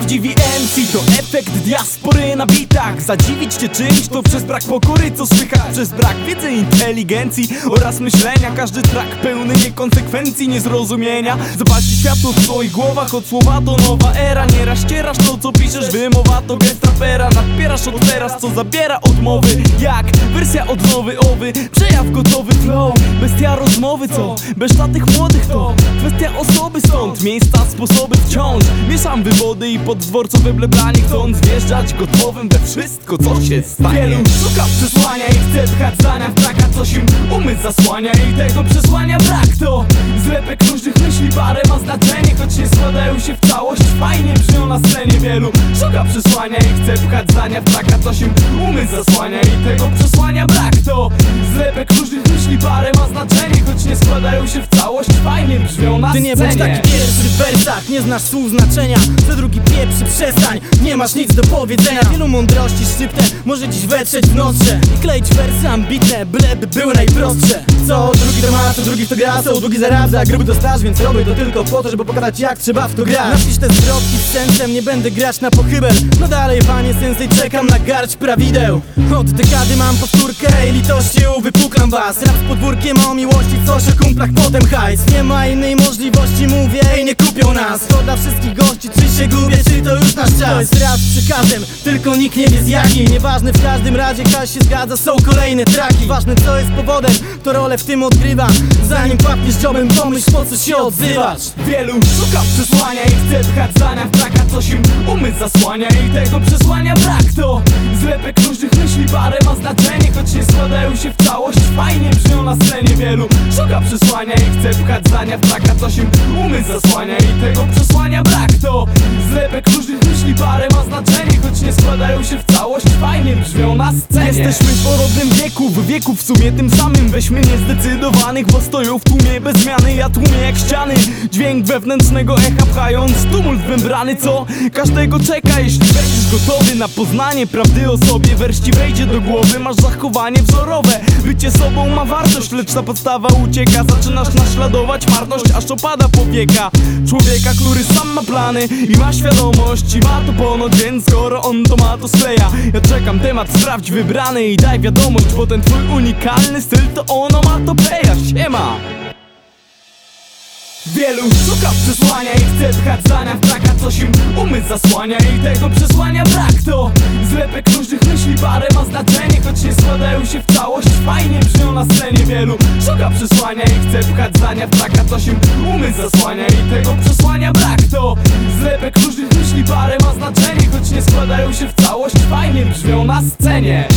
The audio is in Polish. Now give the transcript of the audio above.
Prawdziwi MC to efekt diaspory na bitach. Zadziwić cię czymś to przez brak pokory co słychać. Przez brak wiedzy, inteligencji oraz myślenia. Każdy track pełny niekonsekwencji, niezrozumienia. Zobaczcie światło w swoich głowach, od słowa to nowa era. Nieraz ścierasz to co piszesz, wymowa to gest rapera. Nadbierasz od teraz, co zabiera odmowy. Jak? Wersja odnowy owy, przejaw gotowy flow. Bestia rozmowy co, beszta tych młodych to Kwestia osoby stąd, miejsca, sposoby wciąż Mieszam wywody i poddworcowe bleblanie Chcąc wjeżdżać gotowym we wszystko co się stanie. Wielu szuka przesłania i chce pchać zdania w traka Coś im umysł zasłania. I tego przesłania brak To zlepek różnych myśli, parę ma znaczenie Choć nie składają się w całość, fajnie brzmią na scenie Wielu szuka przesłania i chce pchać zdania w traka Coś im umysł zasłania. I tego przesłania brak To zlepek różnych myśli, parę ma znaczenie Choć nie składają się w całość, fajnie brzmią na Ty nie scenie. bądź taki pierwszy w wersach Nie znasz słów znaczenia. Co drugi pieprzy przestań Nie masz nic do powiedzenia. Wielu mądrości szczyptę Może dziś wetrzeć w nozdrze I kleić wersy ambitne Byleby były najprostsze. Co drugi to ma, co drugi w to gra Co drugi zaradza, gruby to staż Więc robię to tylko po to, żeby pokazać jak trzeba w to grać. Napisz te zwrotki z sensem Nie będę grać na pochybel No dalej panie sensej Czekam na garść prawideł. Od dekady mam powtórkę I litości wypukam was. Rap z podwórkiem o miłości Coś o kumplach, potem hajs Nie ma innej możliwości, mówię i nie kupią nas. To dla wszystkich gości, czy się gubię, czy to już nasz czas. To jest raz z przykazem, tylko nikt nie wie z jaki Nieważne w każdym razie, każdy się zgadza, są kolejne traki. Ważne co jest powodem, to rolę w tym odgrywam Zanim pachniesz dziobem, pomyśl po co się odzywasz? Wielu szuka przesłania i chce pchać zdania w traka Coś im umysł zasłania i tego przesłania brak To zlepek różnych myśli, parę ma znaczenie Choć nie składają się w całość, fajnie brzmią na scenie Wielu. Szuka przesłania i chce pchać zdania w traka Coś im umysł zasłania. I tego przesłania brak To. Zlepek różnych myśli, parę ma znaczenie Choć nie składają się w całość, fajnie brzmią na scenie. Jesteśmy w porodnym wieku, w wieku w sumie tym samym. Weźmy niezdecydowanych, bo stoją w tłumie bez zmiany. Ja tłumię jak ściany, dźwięk wewnętrznego echa pchając Tumult membrany, co każdego czeka Jeśli będziesz gotowy na poznanie prawdy o sobie. Wreszcie ci wejdzie do głowy, masz zachowanie wzorowe. Bycie sobą ma wartość, lecz ta podstawa ucieka. Zaczynasz naśladować marność, aż opada powieka. Człowieka, który sam ma plany i ma świadomość I ma to ponoć, więc skoro on to ma, to skleja. Ja czekam, temat sprawdź wybrany i daj wiadomość Bo ten twój unikalny styl to ono ma to peja, siema! Wielu szuka przesłania i chce pchać zdania w traka Coś im umysł zasłania i tego przesłania brak. To zlepek różnych myśli, parę ma znaczenie Choć nie składają się w całość, fajnie brzmią na scenie. Wielu szuka przesłania i chce pchać zdania w traka Coś im umysł zasłania i tego przesłania brak. To zlepek różnych myśli, parę ma znaczenie Choć nie składają się w całość, fajnie brzmią na scenie